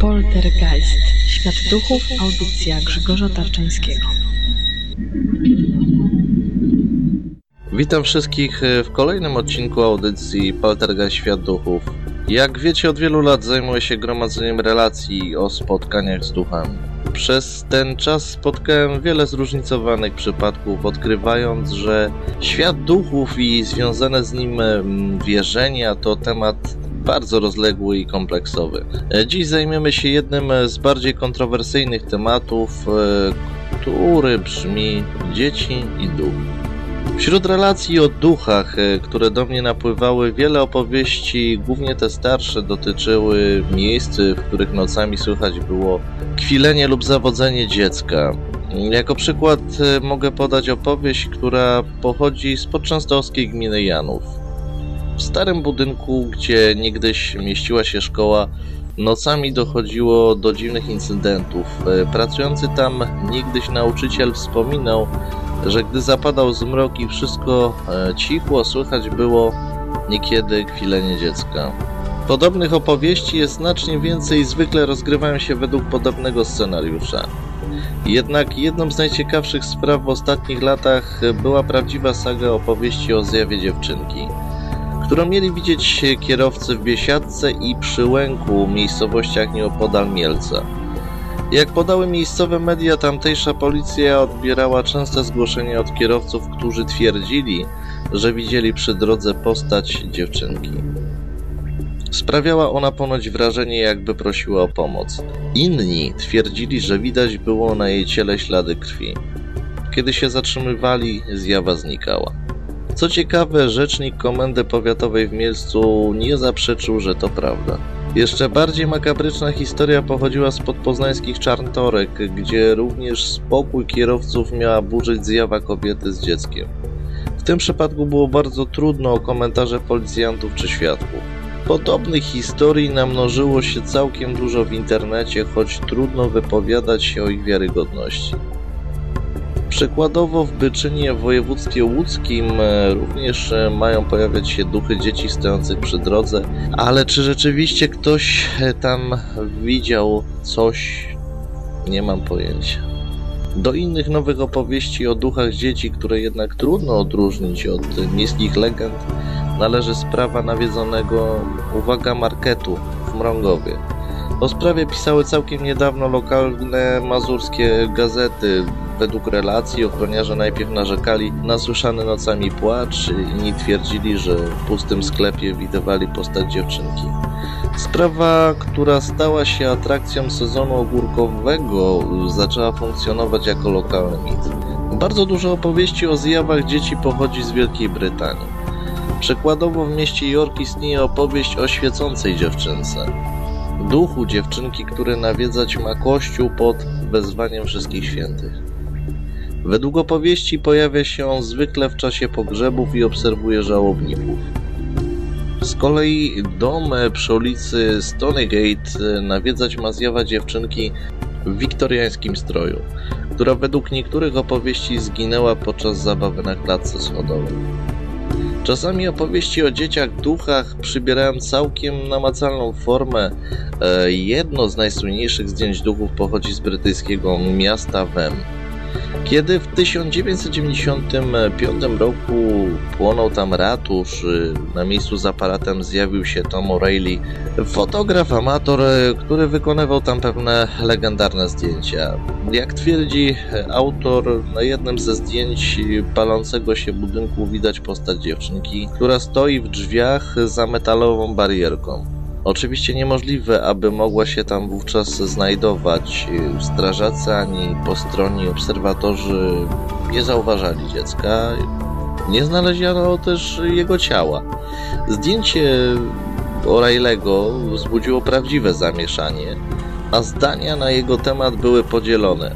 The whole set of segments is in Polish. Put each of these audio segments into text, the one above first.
Poltergeist. Świat duchów. Audycja Grzegorza Tarczyńskiego. Witam wszystkich e, w kolejnym odcinku audycji Poltergeist Świat Duchów. Jak wiecie, od wielu lat zajmuję się gromadzeniem relacji o spotkaniach z duchami. Przez ten czas spotkałem wiele zróżnicowanych przypadków, odkrywając, że świat duchów i związane z nim mm, wierzenia to temat bardzo rozległy i kompleksowy. E, Dziś zajmiemy się jednym z bardziej kontrowersyjnych tematów, e, który brzmi dzieci i duch. Wśród relacji o duchach, e, które do mnie napływały, wiele opowieści, głównie te starsze, dotyczyły miejsc, w których nocami słychać było kwilenie lub zawodzenie dziecka. Jako przykład e, mogę podać opowieść, która pochodzi z podczęstoskiej gminy Janów. W starym budynku, gdzie niegdyś mieściła się szkoła, nocami dochodziło do dziwnych incydentów. E, Pracujący tam niegdyś nauczyciel wspominał, że gdy zapadał zmrok i wszystko e, cichło, słychać było niekiedy kwilenie dziecka. Podobnych opowieści jest znacznie więcej i zwykle rozgrywają się według podobnego scenariusza. Jednak jedną z najciekawszych spraw w ostatnich latach była prawdziwa saga opowieści o zjawie dziewczynki, którą mieli widzieć kierowcy w Biesiadce i Przyłęku, miejscowościach nieopodal Mielca. Jak podały miejscowe media, tamtejsza policja odbierała częste zgłoszenia od kierowców, którzy twierdzili, że widzieli przy drodze postać dziewczynki. Sprawiała ona ponoć wrażenie, jakby prosiła o pomoc. Inni twierdzili, że widać było na jej ciele ślady krwi. Kiedy się zatrzymywali, zjawa znikała. Co ciekawe, rzecznik Komendy Powiatowej w Mielcu nie zaprzeczył, że to prawda. Jeszcze bardziej makabryczna historia pochodziła z podpoznańskich Czarntorek, gdzie również spokój kierowców miała burzyć zjawa kobiety z dzieckiem. W tym przypadku było bardzo trudno o komentarze policjantów czy świadków. Podobnych historii namnożyło się całkiem dużo w internecie, choć trudno wypowiadać się o ich wiarygodności. Przykładowo w Byczynie województwie łódzkim również e, mają pojawiać się duchy dzieci stojących przy drodze, ale czy rzeczywiście ktoś e, tam widział coś, nie mam pojęcia. Do innych nowych opowieści o duchach dzieci, które jednak trudno odróżnić od miejskich legend, należy sprawa nawiedzonego, uwaga, marketu w Mrągowie. O sprawie pisały całkiem niedawno lokalne mazurskie gazety. Według relacji ochroniarze najpierw narzekali na słyszany nocami płacz, inni twierdzili, że w pustym sklepie widywali postać dziewczynki. Sprawa, która stała się atrakcją sezonu ogórkowego, zaczęła funkcjonować jako lokalny mit. Bardzo dużo opowieści o zjawach dzieci pochodzi z Wielkiej Brytanii. Przykładowo w mieście York istnieje opowieść o świecącej dziewczynce duchu dziewczynki, który nawiedzać ma kościół pod wezwaniem wszystkich świętych. Według opowieści pojawia się on zwykle w czasie pogrzebów i obserwuje żałobników. Z kolei dom przy ulicy Stonegate nawiedzać ma zjawa dziewczynki w wiktoriańskim stroju, która według niektórych opowieści zginęła podczas zabawy na klatce schodowej. Czasami opowieści o dzieciach duchach przybierają całkiem namacalną formę. E, Jedno z najsłynniejszych zdjęć duchów pochodzi z brytyjskiego miasta Wem. Kiedy w 1995 roku płonął tam ratusz, y, na miejscu z aparatem zjawił się Tom O'Reilly, fotograf amator, y, który wykonywał tam pewne legendarne zdjęcia. Jak twierdzi autor, na jednym ze zdjęć palącego się budynku widać postać dziewczynki, która stoi w drzwiach za metalową barierką. Oczywiście niemożliwe, aby mogła się tam wówczas znajdować. Strażacy ani postronni obserwatorzy nie zauważali dziecka. Nie znaleziono też jego ciała. Zdjęcie O'Reilly'ego wzbudziło prawdziwe zamieszanie, a zdania na jego temat były podzielone.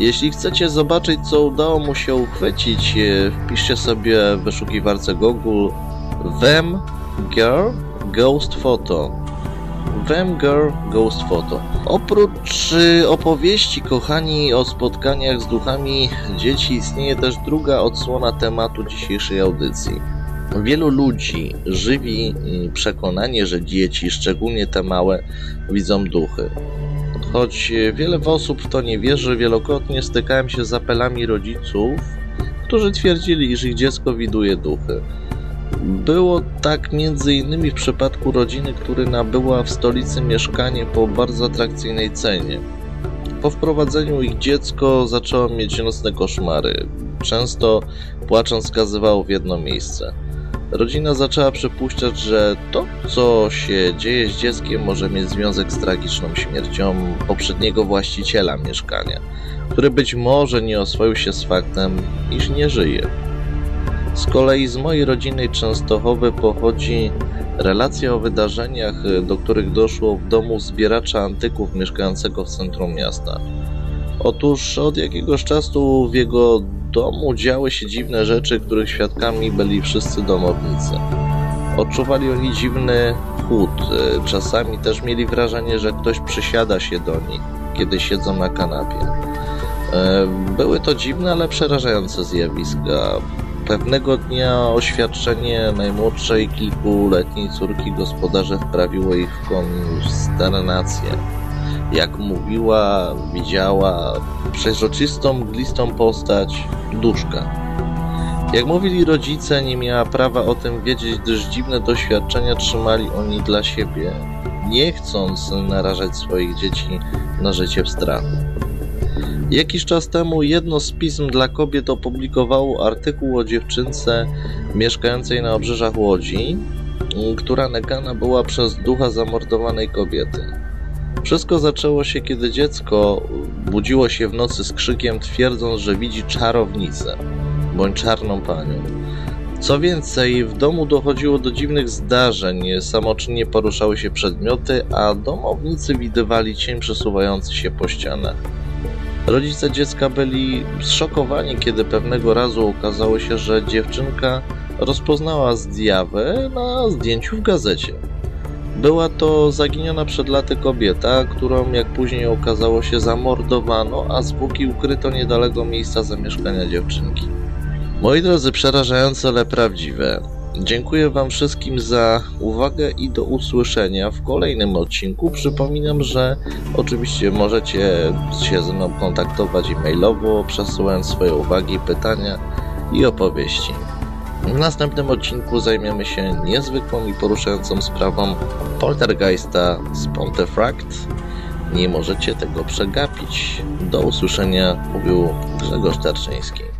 Jeśli chcecie zobaczyć, co udało mu się uchwycić, wpiszcie sobie w wyszukiwarce Google Them Girl Ghost Photo. Them Girl Ghost Photo. Oprócz y, opowieści, kochani, o spotkaniach z duchami dzieci, istnieje też druga odsłona tematu dzisiejszej audycji. Wielu ludzi żywi mm, przekonanie, że dzieci, szczególnie te małe, widzą duchy. Choć wiele osób w to nie wierzy, wielokrotnie stykałem się z apelami rodziców, którzy twierdzili, iż ich dziecko widuje duchy. Było tak między innymi w przypadku rodziny, która nabyła w stolicy mieszkanie po bardzo atrakcyjnej cenie. Po wprowadzeniu ich dziecko zaczęło mieć nocne koszmary. Często płacząc skazywało w jedno miejsce. Rodzina zaczęła przypuszczać, że to, co się dzieje z dzieckiem, może mieć związek z tragiczną śmiercią poprzedniego właściciela mieszkania, który być może nie oswoił się z faktem, iż nie żyje. Z kolei z mojej rodzinnej Częstochowy pochodzi relacja o wydarzeniach, do których doszło w domu zbieracza antyków mieszkającego w centrum miasta. Otóż od jakiegoś czasu w jego domu działy się dziwne rzeczy, których świadkami byli wszyscy domownicy. Odczuwali oni dziwny chłód, czasami też mieli wrażenie, że ktoś przysiada się do nich, kiedy siedzą na kanapie. E, były to dziwne, ale przerażające zjawiska. Pewnego dnia oświadczenie najmłodszej kilkuletniej córki gospodarza wprawiło ich w konsternację. Jak mówiła, widziała przeźroczystą, mglistą postać duszka. Jak mówili rodzice, nie miała prawa o tym wiedzieć, gdyż dziwne doświadczenia trzymali oni dla siebie, nie chcąc narażać swoich dzieci na życie w strachu. Jakiś czas temu jedno z pism dla kobiet opublikowało artykuł o dziewczynce mieszkającej na obrzeżach Łodzi, która negana była przez ducha zamordowanej kobiety. Wszystko zaczęło się, kiedy dziecko budziło się w nocy z krzykiem, twierdząc, że widzi czarownicę bądź czarną panią. Co więcej, w domu dochodziło do dziwnych zdarzeń, samoczynnie poruszały się przedmioty, a domownicy widywali cień przesuwający się po ścianach. Rodzice dziecka byli zszokowani, kiedy pewnego razu okazało się, że dziewczynka rozpoznała zjawę na zdjęciu w gazecie. Była to zaginiona przed laty kobieta, którą jak później okazało się zamordowano, a zwłoki ukryto niedaleko miejsca zamieszkania dziewczynki. Moi drodzy, przerażające, ale prawdziwe. Dziękuję Wam wszystkim za uwagę i do usłyszenia w kolejnym odcinku. Przypominam, że oczywiście możecie się ze mną kontaktować e-mailowo, przesyłając swoje uwagi, pytania i opowieści. W następnym odcinku zajmiemy się niezwykłą i poruszającą sprawą poltergeista z Pontefract. Nie możecie tego przegapić. Do usłyszenia, mówił Grzegorz Tarczyński.